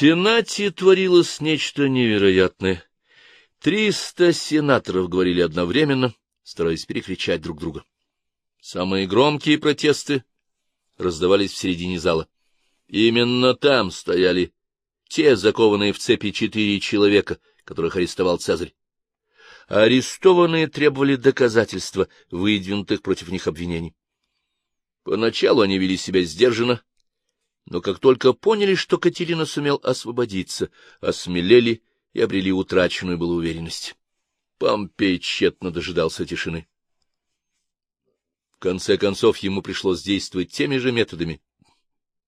Сенате творилось нечто невероятное. Триста сенаторов говорили одновременно, стараясь перекричать друг друга. Самые громкие протесты раздавались в середине зала. Именно там стояли те закованные в цепи четыре человека, которых арестовал Цезарь. Арестованные требовали доказательства, выдвинутых против них обвинений. Поначалу они вели себя сдержанно, но как только поняли, что Катерина сумел освободиться, осмелели и обрели утраченную было уверенность. Помпей тщетно дожидался тишины. В конце концов, ему пришлось действовать теми же методами,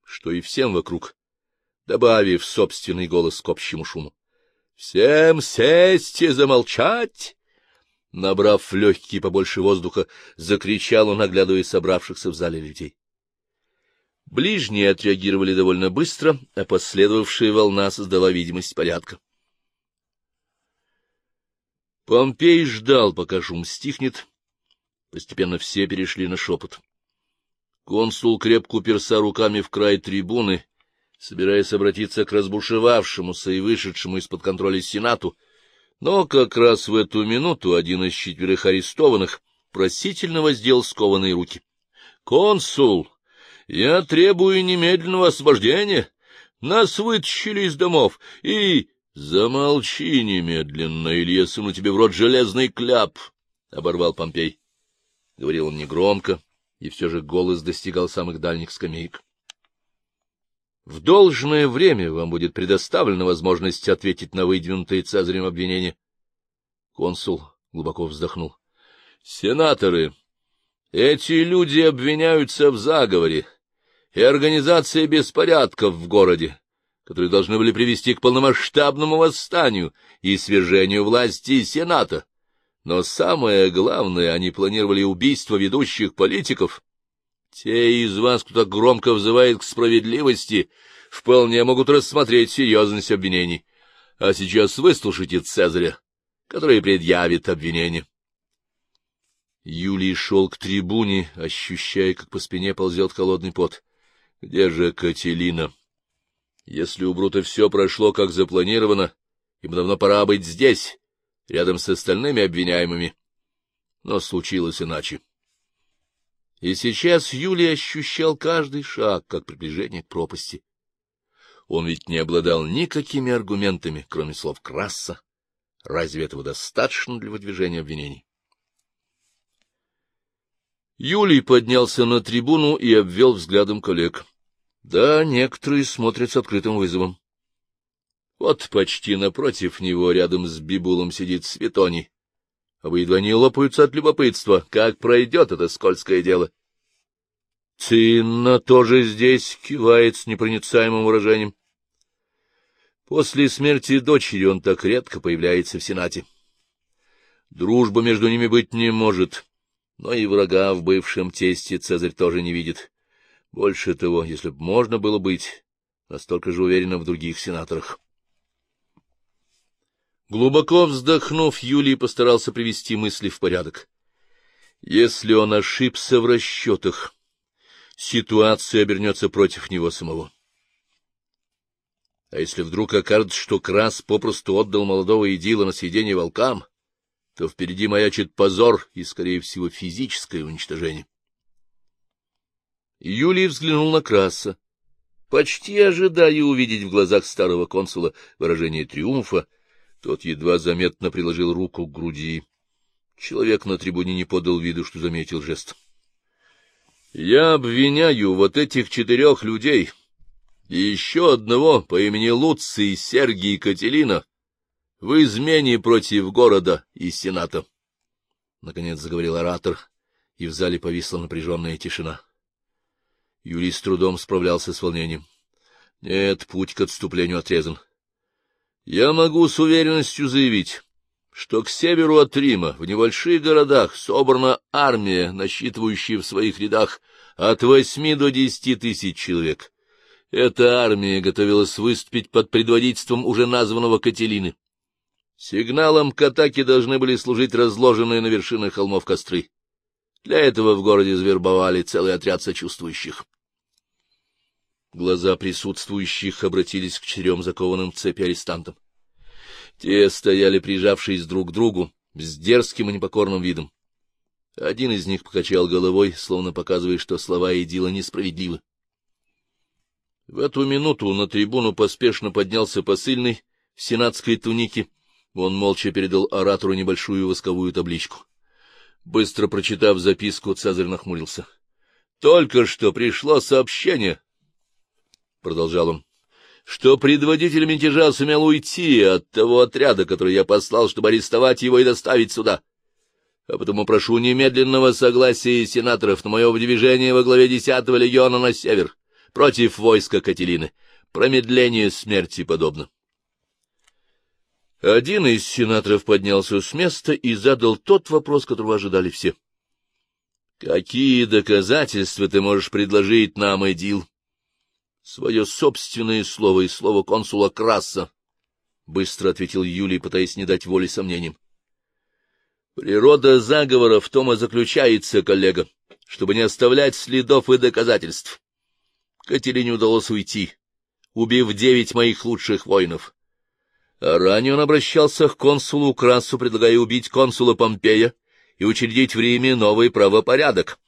что и всем вокруг, добавив собственный голос к общему шуму. — Всем сесть и замолчать! Набрав легкие побольше воздуха, закричал он, оглядывая собравшихся в зале людей. Ближние отреагировали довольно быстро, а последовавшая волна создала видимость порядка. Помпей ждал, пока шум стихнет. Постепенно все перешли на шепот. Консул крепко уперся руками в край трибуны, собираясь обратиться к разбушевавшемуся и вышедшему из-под контроля Сенату, но как раз в эту минуту один из четверых арестованных просительно воздел скованные руки. — Консул! Я требую немедленного освобождения. Нас вытащили из домов, и... Замолчи немедленно, или я суну тебе в рот железный кляп, — оборвал Помпей. Говорил он негромко, и все же голос достигал самых дальних скамеек. В должное время вам будет предоставлена возможность ответить на выдвинутые Цезарем обвинения. Консул глубоко вздохнул. — Сенаторы, эти люди обвиняются в заговоре и организации беспорядков в городе, которые должны были привести к полномасштабному восстанию и свержению власти Сената. Но самое главное, они планировали убийство ведущих политиков. Те из вас, кто так громко взывает к справедливости, вполне могут рассмотреть серьезность обвинений. А сейчас выслушайте Цезаря, который предъявит обвинение. Юлий шел к трибуне, ощущая, как по спине ползет холодный пот. Где же Кателина? Если у Брута все прошло, как запланировано, ему давно пора быть здесь, рядом с остальными обвиняемыми. Но случилось иначе. И сейчас Юлий ощущал каждый шаг, как приближение к пропасти. Он ведь не обладал никакими аргументами, кроме слов Краса. Разве этого достаточно для выдвижения обвинений? Юлий поднялся на трибуну и обвел взглядом коллег. Да, некоторые смотрят с открытым вызовом. Вот почти напротив него, рядом с Бибулом, сидит Светоний. А вы едва не лопаются от любопытства, как пройдет это скользкое дело. Цинна тоже здесь кивает с непроницаемым выражением. После смерти дочери он так редко появляется в Сенате. Дружба между ними быть не может, но и врага в бывшем тесте Цезарь тоже не видит. Больше того, если б можно было быть настолько же уверенным в других сенаторах. Глубоко вздохнув, Юлий постарался привести мысли в порядок. Если он ошибся в расчетах, ситуация обернется против него самого. А если вдруг окажется, что Крас попросту отдал молодого идила на съедение волкам, то впереди маячит позор и, скорее всего, физическое уничтожение. Юлий взглянул на Краса, почти ожидая увидеть в глазах старого консула выражение триумфа. Тот едва заметно приложил руку к груди. Человек на трибуне не подал виду, что заметил жест. — Я обвиняю вот этих четырех людей и еще одного по имени Луций Сергий Кателина в измене против города и сената. Наконец заговорил оратор, и в зале повисла напряженная тишина. Юрий с трудом справлялся с волнением. Нет, путь к отступлению отрезан. Я могу с уверенностью заявить, что к северу от Рима, в небольших городах, собрана армия, насчитывающая в своих рядах от восьми до десяти тысяч человек. Эта армия готовилась выступить под предводительством уже названного Кателины. Сигналом к атаке должны были служить разложенные на вершинах холмов костры. Для этого в городе завербовали целый отряд сочувствующих. Глаза присутствующих обратились к четырем закованным в цепи арестантам. Те стояли, прижавшись друг к другу, с дерзким и непокорным видом. Один из них покачал головой, словно показывая, что слова Эдила несправедливы. В эту минуту на трибуну поспешно поднялся посыльный в сенатской тунике. Он молча передал оратору небольшую восковую табличку. Быстро прочитав записку, Цезарь нахмурился. — Только что пришло сообщение, — продолжал он, — что предводитель мятежа сумел уйти от того отряда, который я послал, чтобы арестовать его и доставить сюда. А потому прошу немедленного согласия сенаторов на мое выдвижение во главе десятого легиона на север против войска Кателины. Промедление смерти подобно. Один из сенаторов поднялся с места и задал тот вопрос, которого ожидали все. — Какие доказательства ты можешь предложить нам, Эдил? — Свое собственное слово и слово консула Краса, — быстро ответил Юлий, пытаясь не дать воли сомнениям. — Природа заговора в том и заключается, коллега, чтобы не оставлять следов и доказательств. Катерине удалось уйти, убив девять моих лучших воинов. Ранее он обращался к консулу Красу, предлагая убить консула Помпея и учредить в Риме новый правопорядок.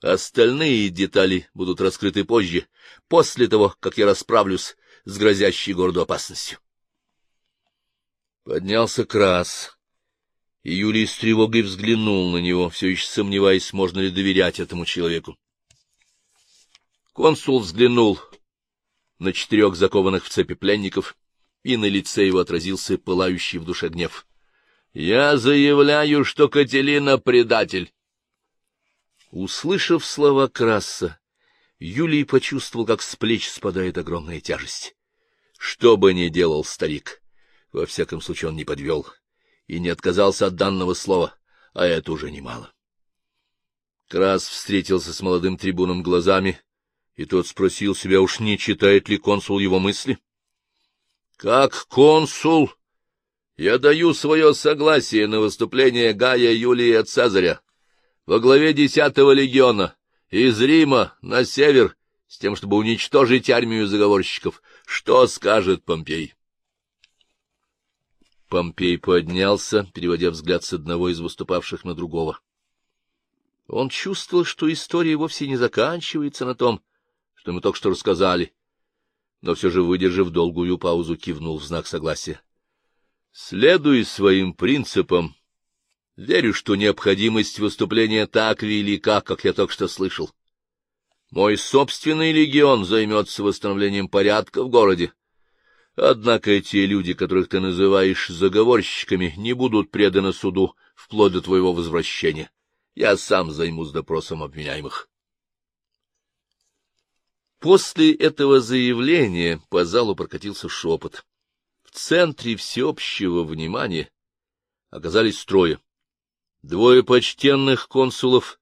Остальные детали будут раскрыты позже, после того, как я расправлюсь с грозящей городу опасностью. Поднялся Крас, и Юлий с тревогой взглянул на него, все еще сомневаясь, можно ли доверять этому человеку. Консул взглянул на четырех закованных в цепи пленников и на лице его отразился пылающий в душе гнев. — Я заявляю, что Кателина — предатель. Услышав слова Краса, Юлий почувствовал, как с плеч спадает огромная тяжесть. Что бы ни делал старик, во всяком случае он не подвел и не отказался от данного слова, а это уже немало. Крас встретился с молодым трибуном глазами, и тот спросил себя, уж не читает ли консул его мысли. Как консул я даю свое согласие на выступление Гая Юлия Цезаря во главе десятого легиона из Рима на север с тем, чтобы уничтожить армию заговорщиков. Что скажет Помпей? Помпей поднялся, переводя взгляд с одного из выступавших на другого. Он чувствовал, что история вовсе не заканчивается на том, что мы только что рассказали но все же, выдержав долгую паузу, кивнул в знак согласия. — Следуй своим принципам. Верю, что необходимость выступления так велика, как я только что слышал. Мой собственный легион займется восстановлением порядка в городе. Однако те люди, которых ты называешь заговорщиками, не будут преданы суду вплоть до твоего возвращения. Я сам займусь допросом обвиняемых. После этого заявления по залу прокатился шепот. В центре всеобщего внимания оказались трое. Двое почтенных консулов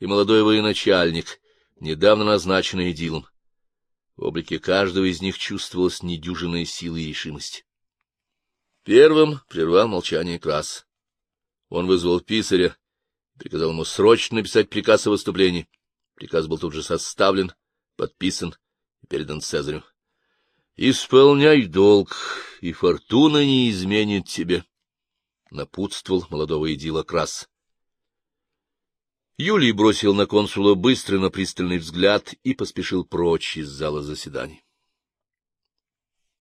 и молодой военачальник, недавно назначенный Дилом. В облике каждого из них чувствовалась недюжинная сила и решимость. Первым прервал молчание Крас. Он вызвал писаря, приказал ему срочно написать приказ о выступлении. Приказ был тут же составлен, подписан и передан Цезарю. — Исполняй долг, и фортуна не изменит тебе, — напутствовал молодого идила Крас. Юлий бросил на консула быстрый, но пристальный взгляд и поспешил прочь из зала заседаний.